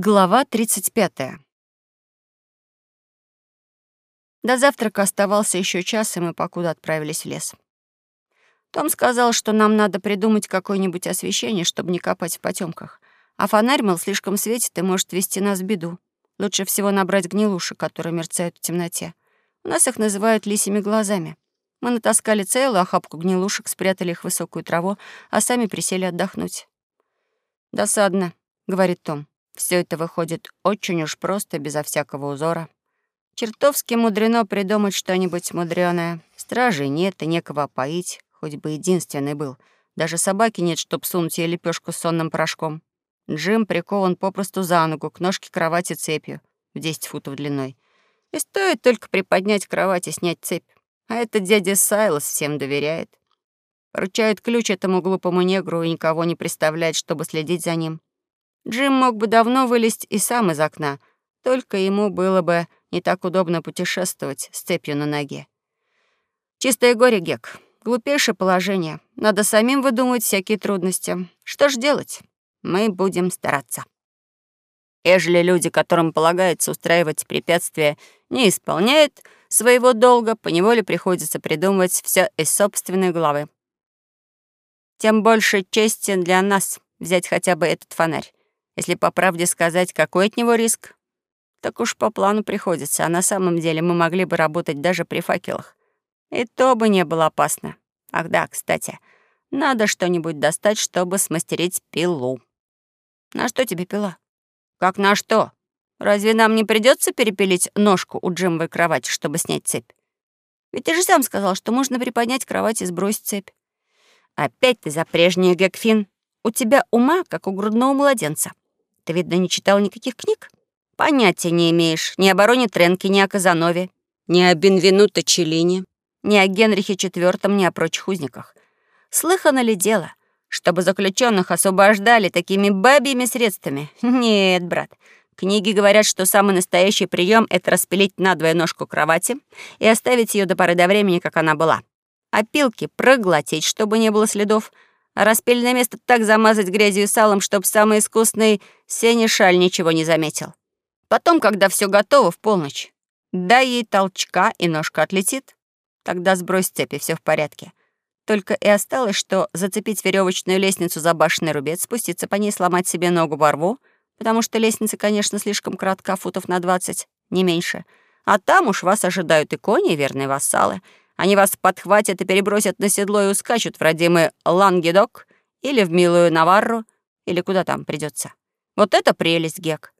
Глава 35. До завтрака оставался еще час, и мы покуда отправились в лес. Том сказал, что нам надо придумать какое-нибудь освещение, чтобы не копать в потемках. А фонарь, мол, слишком светит и может вести нас в беду. Лучше всего набрать гнилуши, которые мерцают в темноте. У нас их называют лисими глазами. Мы натаскали целую охапку гнилушек, спрятали их в высокую траву, а сами присели отдохнуть. «Досадно», — говорит Том. Все это выходит очень уж просто, безо всякого узора. Чертовски мудрено придумать что-нибудь мудреное. Стражей нет и некого опоить, хоть бы единственный был. Даже собаки нет, чтоб сунуть ей лепешку с сонным порошком. Джим прикован попросту за ногу к ножке кровати цепью в 10 футов длиной. И стоит только приподнять кровать и снять цепь. А этот дядя Сайлос всем доверяет. Поручает ключ этому глупому негру и никого не представляет, чтобы следить за ним. Джим мог бы давно вылезть и сам из окна, только ему было бы не так удобно путешествовать с цепью на ноге. Чистое горе, Гек. Глупейшее положение. Надо самим выдумывать всякие трудности. Что ж делать? Мы будем стараться. Ежели люди, которым полагается устраивать препятствия, не исполняют своего долга, поневоле приходится придумывать все из собственной головы. Тем больше чести для нас взять хотя бы этот фонарь. Если по правде сказать, какой от него риск? Так уж по плану приходится, а на самом деле мы могли бы работать даже при факелах. И то бы не было опасно. Ах да, кстати, надо что-нибудь достать, чтобы смастерить пилу. На что тебе пила? Как на что? Разве нам не придется перепилить ножку у Джимовой кровати, чтобы снять цепь? Ведь ты же сам сказал, что можно приподнять кровать и сбросить цепь. Опять ты за прежнее, Гекфин. У тебя ума, как у грудного младенца. Ты, видно, не читал никаких книг? Понятия не имеешь ни о бароне Тренке, ни о Казанове, ни о Бенвенуто Челлине, ни о Генрихе IV, ни о прочих узниках. Слыхано ли дело, чтобы заключенных освобождали такими бабьими средствами? Нет, брат. Книги говорят, что самый настоящий прием это распилить надвое ножку кровати и оставить ее до поры до времени, как она была. А пилки проглотить, чтобы не было следов — а распильное место так замазать грязью и салом, чтоб самый искусный сенешаль ничего не заметил. Потом, когда все готово в полночь, дай ей толчка, и ножка отлетит. Тогда сбрось цепи, все в порядке. Только и осталось, что зацепить веревочную лестницу за башенный рубец, спуститься по ней, сломать себе ногу во рву, потому что лестница, конечно, слишком кратка, футов на двадцать, не меньше. А там уж вас ожидают и кони, и верные вассалы — они вас подхватят и перебросят на седло и ускачут в родимый Лангедок или в милую Наварру, или куда там придется. Вот это прелесть, Гек.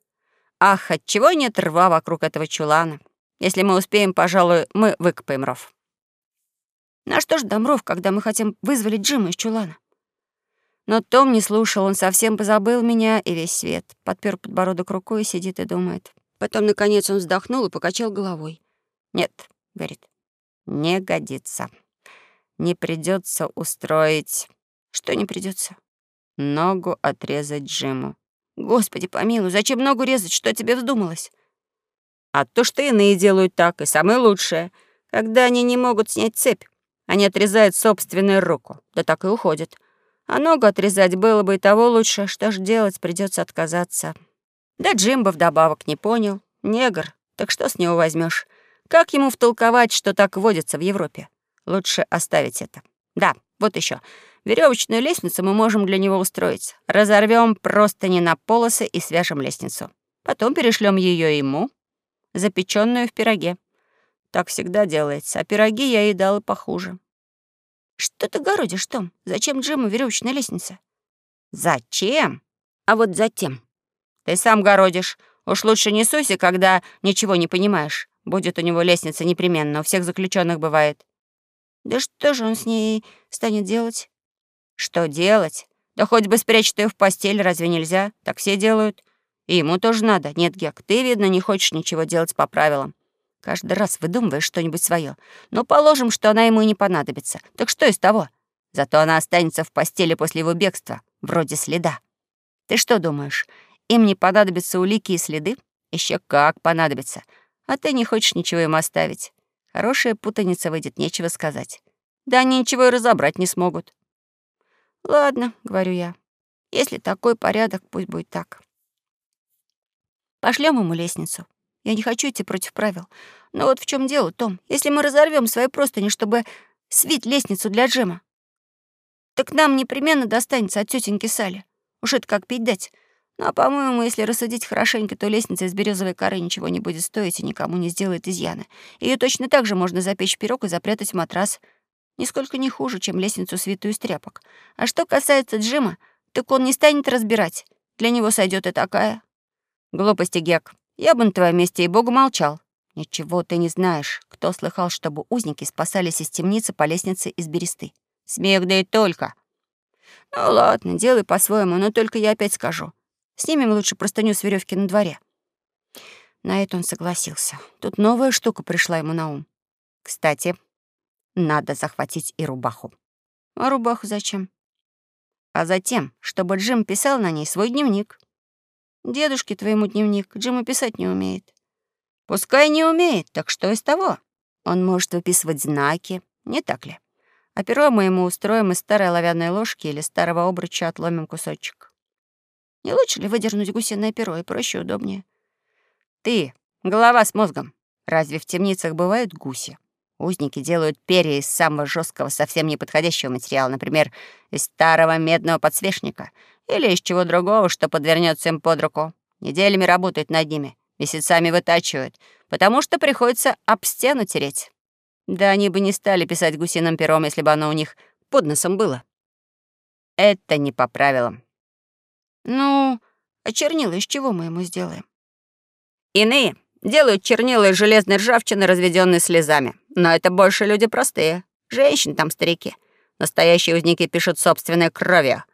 Ах, отчего нет рва вокруг этого чулана? Если мы успеем, пожалуй, мы выкопаем ров. На что ж дам ров, когда мы хотим вызволить Джима из чулана? Но Том не слушал, он совсем позабыл меня и весь свет. Подпер подбородок рукой сидит и думает. Потом, наконец, он вздохнул и покачал головой. «Нет», — говорит, не годится. Не придется устроить... Что не придется? Ногу отрезать Джиму. Господи помилуй, зачем ногу резать? Что тебе вздумалось? А то, что иные делают так, и самое лучшее, когда они не могут снять цепь. Они отрезают собственную руку, да так и уходят. А ногу отрезать было бы и того лучше, что ж делать, придется отказаться. Да Джимба вдобавок не понял. Негр, так что с него возьмешь? Как ему втолковать, что так водится в Европе? Лучше оставить это. Да, вот еще. Веревочную лестницу мы можем для него устроить. Разорвем просто не на полосы и свяжем лестницу. Потом перешлем ее ему, запеченную в пироге. Так всегда делается, а пироги я ей дал и похуже. Что ты городишь, Том? Зачем Джиму веревочная лестница? Зачем? А вот затем. Ты сам городишь. Уж лучше не суйся, когда ничего не понимаешь. Будет у него лестница непременно, у всех заключенных бывает. Да что же он с ней станет делать? Что делать? Да хоть бы спрячь ее в постель, разве нельзя? Так все делают. И ему тоже надо. Нет, Гек, ты, видно, не хочешь ничего делать по правилам. Каждый раз выдумываешь что-нибудь свое. Но положим, что она ему и не понадобится. Так что из того? Зато она останется в постели после его бегства, вроде следа. Ты что думаешь, им не понадобятся улики и следы? Еще как понадобится. А ты не хочешь ничего им оставить. Хорошая путаница выйдет, нечего сказать. Да они ничего и разобрать не смогут. Ладно, говорю я. Если такой порядок, пусть будет так. Пошлем ему лестницу. Я не хочу идти против правил. Но вот в чем дело, Том. Если мы разорвем свои простыни, чтобы свить лестницу для Джима, так нам непременно достанется от тетеньки Сали. Уж это как пить дать. Ну, а, по-моему, если рассудить хорошенько, то лестница из березовой коры ничего не будет стоить и никому не сделает изъяна. Ее точно так же можно запечь в пирог и запрятать в матрас. Нисколько не хуже, чем лестницу свитую из тряпок. А что касается Джима, так он не станет разбирать. Для него сойдет и такая. Глупости, Гек. Я бы на твоем месте и богу молчал. Ничего ты не знаешь. Кто слыхал, чтобы узники спасались из темницы по лестнице из бересты? Смех да и только. Ну ладно, делай по-своему, но только я опять скажу. Снимем лучше простыню с веревки на дворе. На это он согласился. Тут новая штука пришла ему на ум. Кстати, надо захватить и рубаху. А рубаху зачем? А затем, чтобы Джим писал на ней свой дневник. Дедушке твоему дневник Джим писать не умеет. Пускай не умеет, так что из того? Он может выписывать знаки, не так ли? А перо мы ему устроим из старой оловянной ложки или старого обруча отломим кусочек. Не лучше ли выдернуть гусиное перо и проще, удобнее? Ты, голова с мозгом. Разве в темницах бывают гуси? Узники делают перья из самого жесткого, совсем неподходящего материала, например, из старого медного подсвечника или из чего другого, что подвернется им под руку. Неделями работают над ними, месяцами вытачивают, потому что приходится об стену тереть. Да они бы не стали писать гусиным пером, если бы оно у них под носом было. Это не по правилам. Ну, а чернила из чего мы ему сделаем? Иные делают чернила из железной ржавчины, разведенной слезами. Но это больше люди простые. Женщин там старики. Настоящие узники пишут собственной кровью.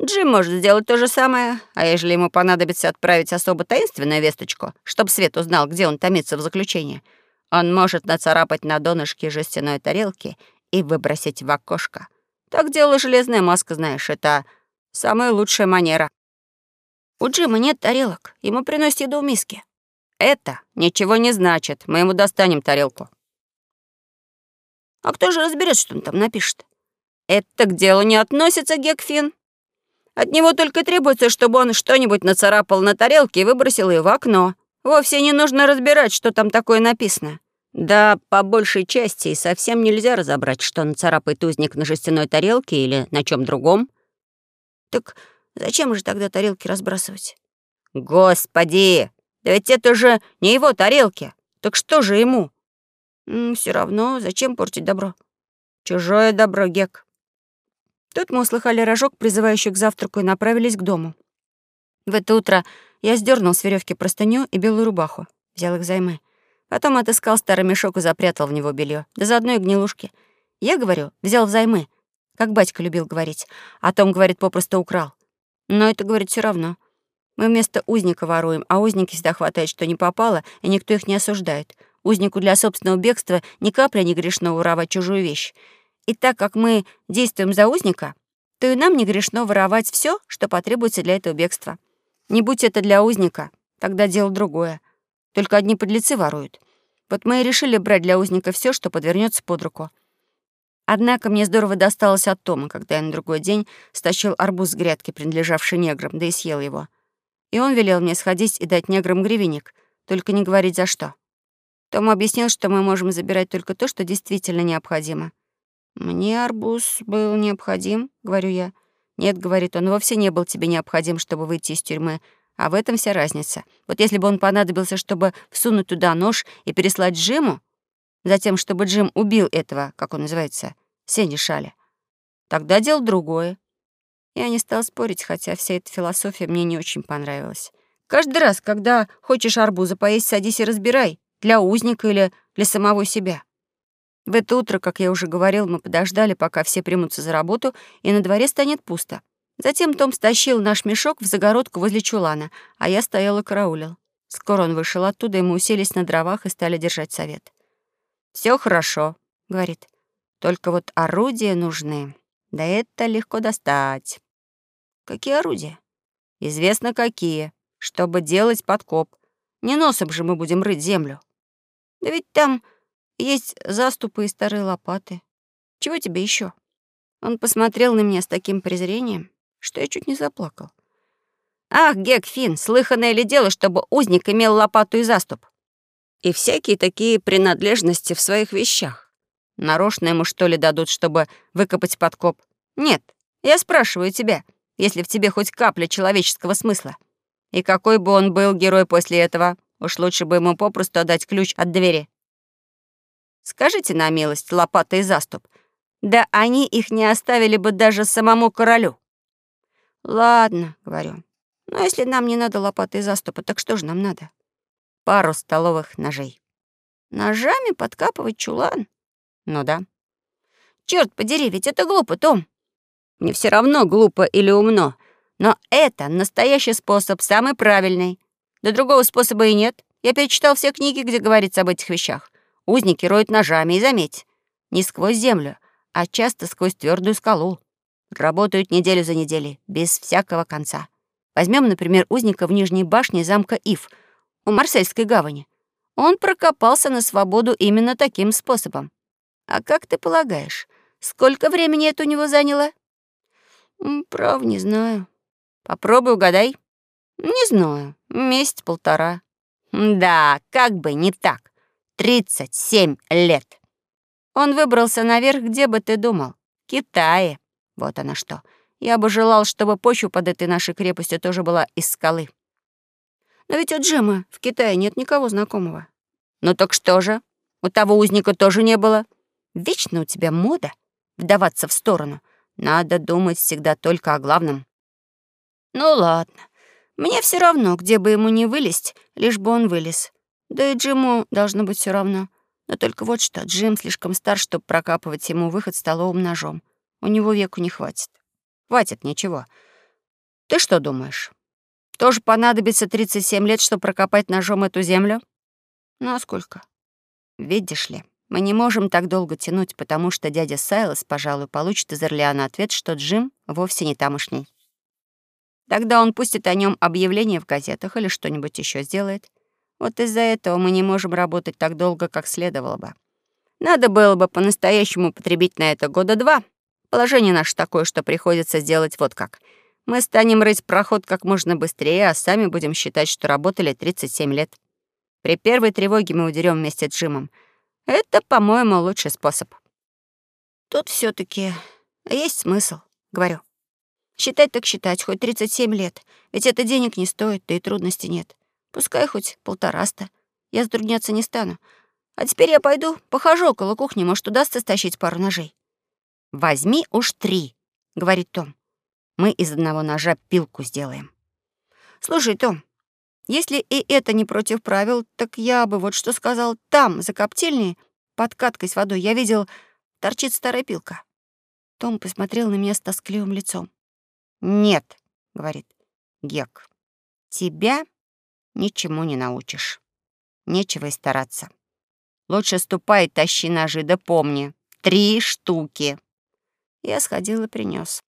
Джим может сделать то же самое, а если ему понадобится отправить особо таинственную весточку, чтобы Свет узнал, где он томится в заключении, он может нацарапать на донышке жестяной тарелки и выбросить в окошко. Так делала железная маска, знаешь, это самая лучшая манера. У Джима нет тарелок, ему приносят еду в миске. Это ничего не значит, мы ему достанем тарелку. А кто же разберется, что он там напишет? Это к делу не относится, Гекфин. От него только требуется, чтобы он что-нибудь нацарапал на тарелке и выбросил ее в окно. Вовсе не нужно разбирать, что там такое написано. Да, по большей части и совсем нельзя разобрать, что нацарапает узник на жестяной тарелке или на чем другом. Так Зачем же тогда тарелки разбрасывать? Господи! Да ведь это же не его тарелки. Так что же ему? Все равно, зачем портить добро? Чужое добро, Гек. Тут мы услыхали рожок, призывающий к завтраку, и направились к дому. В это утро я сдернул с веревки простыню и белую рубаху, взял их займы. Потом отыскал старый мешок и запрятал в него белье, да заодно и гнилушки. Я говорю, взял взаймы, как батька любил говорить, а Том, говорит, попросту украл. Но это, говорит, все равно. Мы вместо узника воруем, а узники всегда хватает, что не попало, и никто их не осуждает. Узнику для собственного бегства ни капля не грешно воровать чужую вещь. И так как мы действуем за узника, то и нам не грешно воровать все, что потребуется для этого бегства. Не будь это для узника, тогда дело другое. Только одни подлецы воруют. Вот мы и решили брать для узника все, что подвернется под руку. Однако мне здорово досталось от Тома, когда я на другой день стащил арбуз с грядки, принадлежавший неграм, да и съел его. И он велел мне сходить и дать неграм гривенник, только не говорить за что. Том объяснил, что мы можем забирать только то, что действительно необходимо. «Мне арбуз был необходим», — говорю я. «Нет», — говорит он, — «вовсе не был тебе необходим, чтобы выйти из тюрьмы. А в этом вся разница. Вот если бы он понадобился, чтобы всунуть туда нож и переслать Джиму, Затем, чтобы Джим убил этого, как он называется, Сенни Шаля. Тогда дело другое. Я не стал спорить, хотя вся эта философия мне не очень понравилась. Каждый раз, когда хочешь арбуза поесть, садись и разбирай, для узника или для самого себя. В это утро, как я уже говорил, мы подождали, пока все примутся за работу, и на дворе станет пусто. Затем Том стащил наш мешок в загородку возле чулана, а я стоял и караулил. Скоро он вышел оттуда, и мы уселись на дровах и стали держать совет. Все хорошо», — говорит. «Только вот орудия нужны. Да это легко достать». «Какие орудия?» «Известно, какие. Чтобы делать подкоп. Не носом же мы будем рыть землю». «Да ведь там есть заступы и старые лопаты. Чего тебе еще? Он посмотрел на меня с таким презрением, что я чуть не заплакал. Ах, Гек Финн, слыханное ли дело, чтобы узник имел лопату и заступ? И всякие такие принадлежности в своих вещах. Нарочно ему, что ли, дадут, чтобы выкопать подкоп? Нет, я спрашиваю тебя, если в тебе хоть капля человеческого смысла. И какой бы он был герой после этого, уж лучше бы ему попросту отдать ключ от двери. Скажите на милость, лопата и заступ. Да они их не оставили бы даже самому королю. Ладно, говорю. Но если нам не надо лопаты и заступа, так что же нам надо? Пару столовых ножей. Ножами подкапывать чулан? Ну да. Черт подери, ведь это глупо, Том. Мне все равно, глупо или умно. Но это настоящий способ, самый правильный. Да другого способа и нет. Я перечитал все книги, где говорится об этих вещах. Узники роют ножами, и заметь, не сквозь землю, а часто сквозь твердую скалу. Работают неделю за неделей, без всякого конца. Возьмем, например, узника в нижней башне замка Ив, у Марсельской гавани. Он прокопался на свободу именно таким способом. А как ты полагаешь, сколько времени это у него заняло? Прав, не знаю. Попробуй угадай. Не знаю. Месяц-полтора. Да, как бы не так. Тридцать семь лет. Он выбрался наверх, где бы ты думал? Китае. Вот она что. Я бы желал, чтобы почва под этой нашей крепостью тоже была из скалы. Но ведь у Джима в Китае нет никого знакомого. Ну так что же? У того узника тоже не было. Вечно у тебя мода вдаваться в сторону. Надо думать всегда только о главном. Ну ладно. Мне все равно, где бы ему не вылезть, лишь бы он вылез. Да и Джиму должно быть все равно. Но только вот что, Джим слишком стар, чтобы прокапывать ему выход столовым ножом. У него веку не хватит. Хватит ничего. Ты что думаешь? Тоже понадобится 37 лет, чтобы прокопать ножом эту землю? Ну а сколько? Видишь ли, мы не можем так долго тянуть, потому что дядя Сайлос, пожалуй, получит из Орлеана ответ, что Джим вовсе не тамошний. Тогда он пустит о нем объявление в газетах или что-нибудь еще сделает. Вот из-за этого мы не можем работать так долго, как следовало бы. Надо было бы по-настоящему потребить на это года два. Положение наше такое, что приходится сделать вот как. Мы станем рыть проход как можно быстрее, а сами будем считать, что работали 37 лет. При первой тревоге мы удерем вместе с Джимом. Это, по-моему, лучший способ. Тут все таки есть смысл, говорю. Считать так считать, хоть 37 лет. Ведь это денег не стоит, да и трудностей нет. Пускай хоть полтораста. Я затрудняться не стану. А теперь я пойду, похожу около кухни, может, удастся стащить пару ножей. «Возьми уж три», — говорит Том. «Мы из одного ножа пилку сделаем». «Слушай, Том, если и это не против правил, так я бы вот что сказал. Там, за коптильней, под каткой с водой, я видел, торчит старая пилка». Том посмотрел на меня с тоскливым лицом. «Нет», — говорит Гек, — «тебя ничему не научишь. Нечего и стараться. Лучше ступай, тащи ножи, да помни. Три штуки». Я сходил и принес.